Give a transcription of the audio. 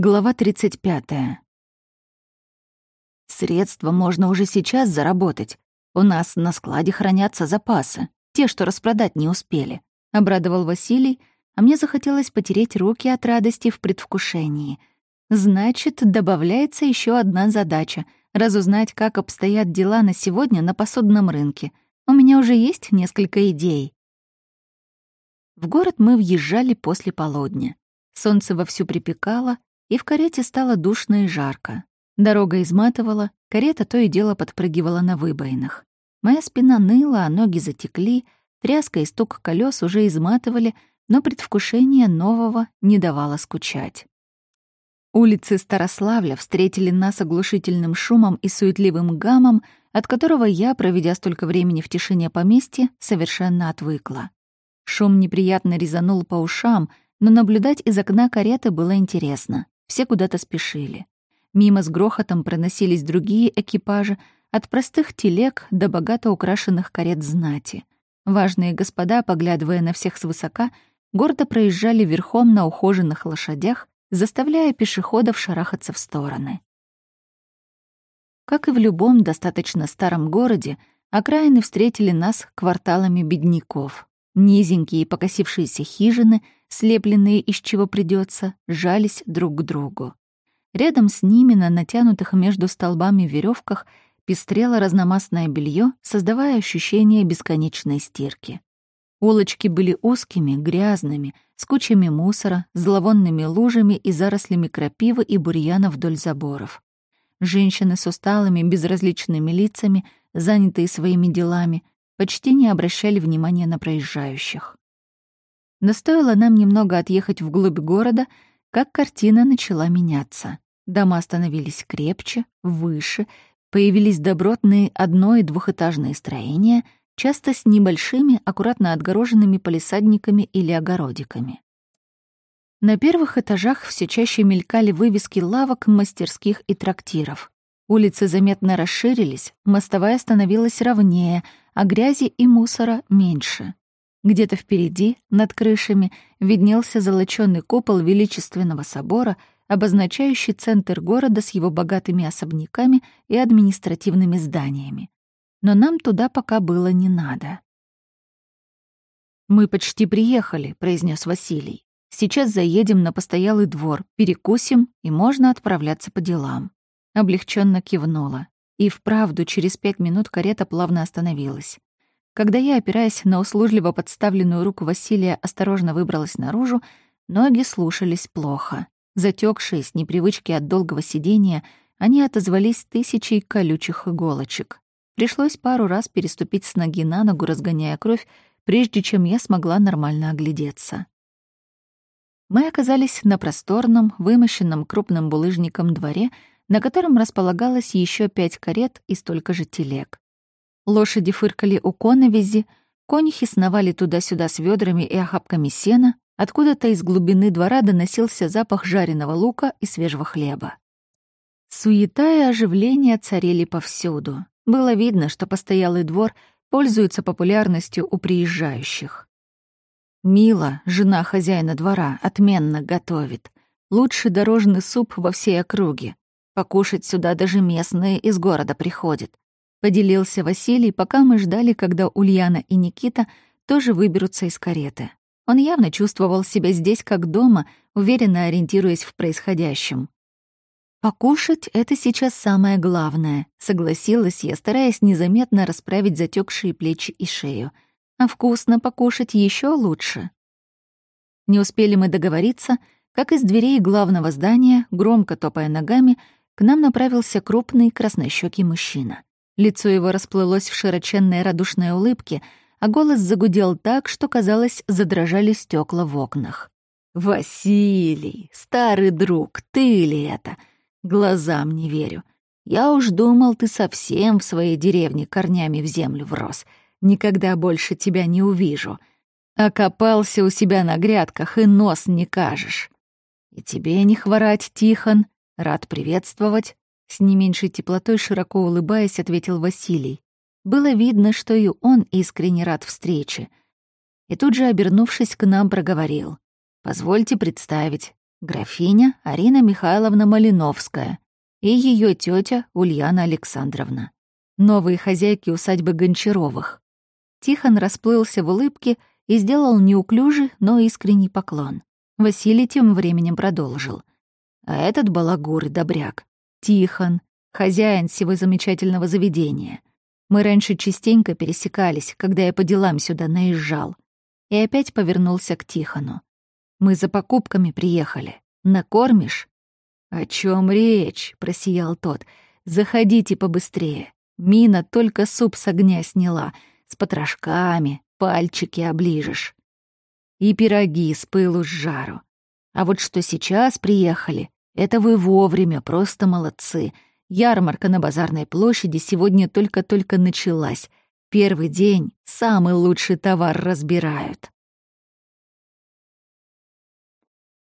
Глава 35. Средства можно уже сейчас заработать. У нас на складе хранятся запасы, те, что распродать не успели. Обрадовал Василий, а мне захотелось потереть руки от радости в предвкушении. Значит, добавляется еще одна задача — разузнать, как обстоят дела на сегодня на посудном рынке. У меня уже есть несколько идей. В город мы въезжали после полудня. Солнце вовсю припекало, и в карете стало душно и жарко. Дорога изматывала, карета то и дело подпрыгивала на выбоинах. Моя спина ныла, а ноги затекли, тряска и стук колес уже изматывали, но предвкушение нового не давало скучать. Улицы Старославля встретили нас оглушительным шумом и суетливым гамом, от которого я, проведя столько времени в тишине поместья, совершенно отвыкла. Шум неприятно резанул по ушам, но наблюдать из окна кареты было интересно. Все куда-то спешили. Мимо с грохотом проносились другие экипажи, от простых телег до богато украшенных карет знати. Важные господа, поглядывая на всех свысока, гордо проезжали верхом на ухоженных лошадях, заставляя пешеходов шарахаться в стороны. Как и в любом достаточно старом городе, окраины встретили нас кварталами бедняков. Низенькие покосившиеся хижины, слепленные из чего придется, жались друг к другу. Рядом с ними на натянутых между столбами веревках пестрело разномастное белье, создавая ощущение бесконечной стирки. Улочки были узкими, грязными, с кучами мусора, зловонными лужами и зарослями крапивы и бурьяна вдоль заборов. Женщины с усталыми, безразличными лицами, занятые своими делами, почти не обращали внимания на проезжающих. Но стоило нам немного отъехать вглубь города, как картина начала меняться. Дома становились крепче, выше, появились добротные одно- и двухэтажные строения, часто с небольшими, аккуратно отгороженными палисадниками или огородиками. На первых этажах все чаще мелькали вывески лавок, мастерских и трактиров. Улицы заметно расширились, мостовая становилась ровнее, а грязи и мусора меньше. Где-то впереди, над крышами, виднелся золочёный купол величественного собора, обозначающий центр города с его богатыми особняками и административными зданиями. Но нам туда пока было не надо. «Мы почти приехали», — произнес Василий. «Сейчас заедем на постоялый двор, перекусим, и можно отправляться по делам». Облегченно кивнула. И вправду через пять минут карета плавно остановилась. Когда я, опираясь на услужливо подставленную руку Василия, осторожно выбралась наружу, ноги слушались плохо. Затекшие с непривычки от долгого сидения, они отозвались тысячей колючих иголочек. Пришлось пару раз переступить с ноги на ногу, разгоняя кровь, прежде чем я смогла нормально оглядеться. Мы оказались на просторном, вымощенном крупным булыжником дворе, на котором располагалось еще пять карет и столько же телег. Лошади фыркали у коновизи, конюхи сновали туда-сюда с ведрами и охапками сена, откуда-то из глубины двора доносился запах жареного лука и свежего хлеба. Суета и оживление царили повсюду. Было видно, что постоялый двор пользуется популярностью у приезжающих. Мила, жена хозяина двора, отменно готовит. Лучший дорожный суп во всей округе. Покушать сюда даже местные из города приходят. Поделился Василий, пока мы ждали, когда Ульяна и Никита тоже выберутся из кареты. Он явно чувствовал себя здесь как дома, уверенно ориентируясь в происходящем. «Покушать — это сейчас самое главное», — согласилась я, стараясь незаметно расправить затекшие плечи и шею. «А вкусно покушать еще лучше». Не успели мы договориться, как из дверей главного здания, громко топая ногами, к нам направился крупный краснощёкий мужчина. Лицо его расплылось в широченной радушной улыбке, а голос загудел так, что, казалось, задрожали стекла в окнах. «Василий, старый друг, ты ли это? Глазам не верю. Я уж думал, ты совсем в своей деревне корнями в землю врос. Никогда больше тебя не увижу. Окопался у себя на грядках и нос не кажешь. И тебе не хворать, Тихон. «Рад приветствовать», — с не меньшей теплотой, широко улыбаясь, ответил Василий. Было видно, что и он искренне рад встрече. И тут же, обернувшись к нам, проговорил. «Позвольте представить. Графиня Арина Михайловна Малиновская и ее тетя Ульяна Александровна. Новые хозяйки усадьбы Гончаровых. Тихон расплылся в улыбке и сделал неуклюжий, но искренний поклон. Василий тем временем продолжил. А этот балагур и добряк. Тихон, хозяин всего замечательного заведения. Мы раньше частенько пересекались, когда я по делам сюда наезжал. И опять повернулся к Тихону. Мы за покупками приехали. Накормишь? «О чем речь?» — просиял тот. «Заходите побыстрее. Мина только суп с огня сняла. С потрошками, пальчики оближешь. И пироги с пылу с жару. А вот что сейчас приехали, это вы вовремя, просто молодцы. Ярмарка на базарной площади сегодня только-только началась. Первый день самый лучший товар разбирают.